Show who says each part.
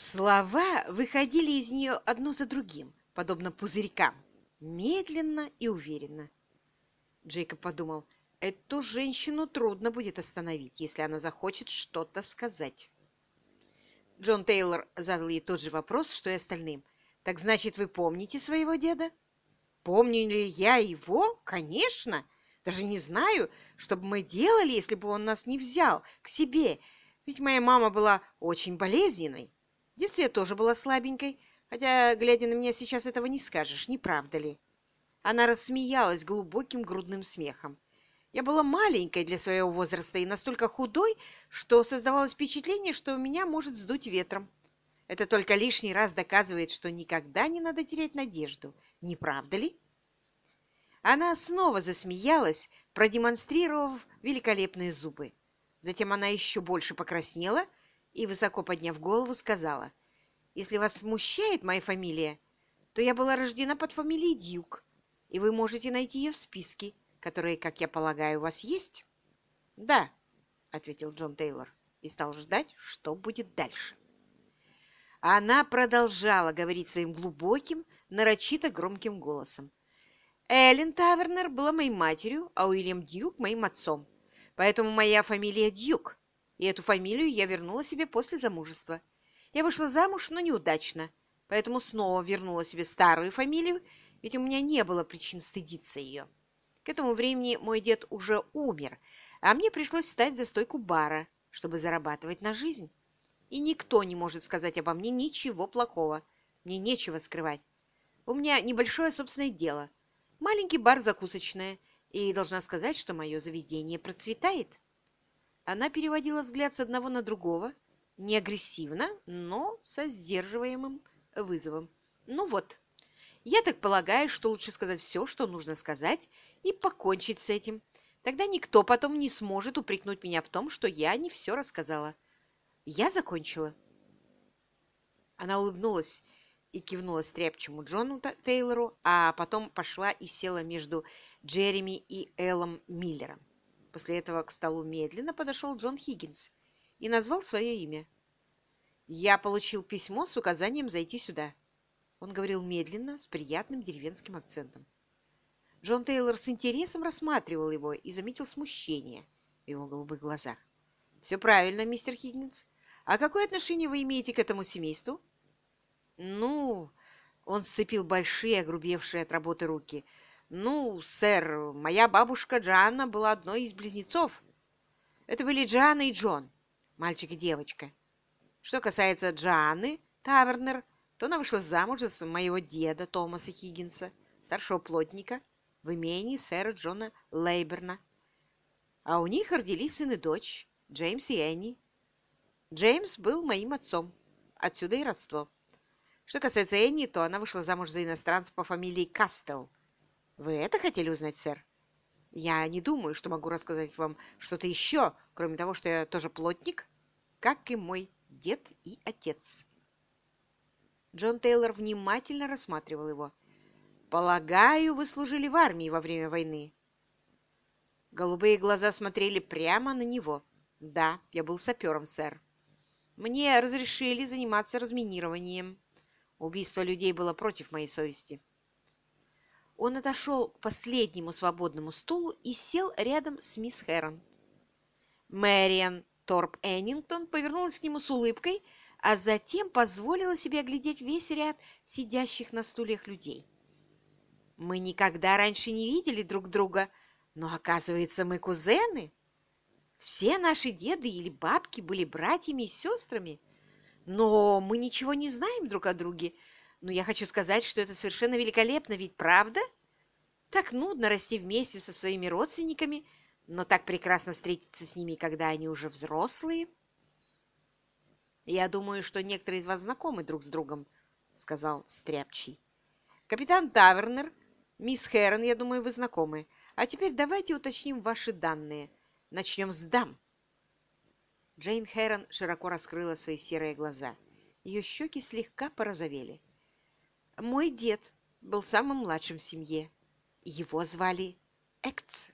Speaker 1: Слова выходили из нее одно за другим, подобно пузырькам, медленно и уверенно. Джейкоб подумал, эту женщину трудно будет остановить, если она захочет что-то сказать. Джон Тейлор задал ей тот же вопрос, что и остальным. «Так значит, вы помните своего деда?» «Помню ли я его? Конечно! Даже не знаю, что бы мы делали, если бы он нас не взял к себе, ведь моя мама была очень болезненной. В детстве я тоже была слабенькой, хотя, глядя на меня сейчас, этого не скажешь, не правда ли?» Она рассмеялась глубоким грудным смехом. Я была маленькой для своего возраста и настолько худой, что создавалось впечатление, что меня может сдуть ветром. Это только лишний раз доказывает, что никогда не надо терять надежду. Не правда ли? Она снова засмеялась, продемонстрировав великолепные зубы. Затем она еще больше покраснела и, высоко подняв голову, сказала, «Если вас смущает моя фамилия, то я была рождена под фамилией Дьюк, и вы можете найти ее в списке, которые, как я полагаю, у вас есть?» «Да», — ответил Джон Тейлор и стал ждать, что будет дальше. Она продолжала говорить своим глубоким, нарочито громким голосом. Эллен Тавернер была моей матерью, а Уильям Дьюк – моим отцом. Поэтому моя фамилия Дьюк, и эту фамилию я вернула себе после замужества. Я вышла замуж, но неудачно, поэтому снова вернула себе старую фамилию, ведь у меня не было причин стыдиться ее. К этому времени мой дед уже умер, а мне пришлось встать за стойку бара, чтобы зарабатывать на жизнь. И никто не может сказать обо мне ничего плохого. Мне нечего скрывать. У меня небольшое собственное дело. Маленький бар закусочная. И должна сказать, что мое заведение процветает. Она переводила взгляд с одного на другого, не агрессивно, но со сдерживаемым вызовом. Ну вот, я так полагаю, что лучше сказать все, что нужно сказать, и покончить с этим. Тогда никто потом не сможет упрекнуть меня в том, что я не все рассказала. Я закончила. Она улыбнулась и кивнула стряпчему Джону Тейлору, а потом пошла и села между Джереми и Эллом Миллером. После этого к столу медленно подошел Джон Хиггинс и назвал свое имя. «Я получил письмо с указанием зайти сюда». Он говорил медленно, с приятным деревенским акцентом. Джон Тейлор с интересом рассматривал его и заметил смущение в его голубых глазах. «Все правильно, мистер Хиггинс. А какое отношение вы имеете к этому семейству?» «Ну...» — он сцепил большие, огрубевшие от работы руки. «Ну, сэр, моя бабушка Джанна была одной из близнецов. Это были Джанна и Джон, мальчик и девочка. Что касается Джанны Тавернер, то она вышла замуж за моего деда Томаса Хиггинса, старшего плотника, в имении сэра Джона Лейберна. А у них родились сын и дочь, Джеймс и Энни. Джеймс был моим отцом, отсюда и родство. Что касается Энни, то она вышла замуж за иностранца по фамилии Кастел. Вы это хотели узнать, сэр? Я не думаю, что могу рассказать вам что-то еще, кроме того, что я тоже плотник, как и мой дед и отец. Джон Тейлор внимательно рассматривал его. «Полагаю, вы служили в армии во время войны?» Голубые глаза смотрели прямо на него. «Да, я был сапером, сэр. Мне разрешили заниматься разминированием. Убийство людей было против моей совести». Он отошел к последнему свободному стулу и сел рядом с мисс Хэрон. Мэриан Торп Эннингтон повернулась к нему с улыбкой, а затем позволила себе оглядеть весь ряд сидящих на стульях людей. «Мы никогда раньше не видели друг друга, но, оказывается, мы кузены. Все наши деды или бабки были братьями и сестрами, но мы ничего не знаем друг о друге. Но я хочу сказать, что это совершенно великолепно, ведь правда? Так нудно расти вместе со своими родственниками, но так прекрасно встретиться с ними, когда они уже взрослые». «Я думаю, что некоторые из вас знакомы друг с другом», — сказал Стряпчий. «Капитан Тавернер, мисс Хэрон, я думаю, вы знакомы. А теперь давайте уточним ваши данные. Начнем с дам». Джейн Хэрон широко раскрыла свои серые глаза. Ее щеки слегка порозовели. «Мой дед был самым младшим в семье. Его звали Экц».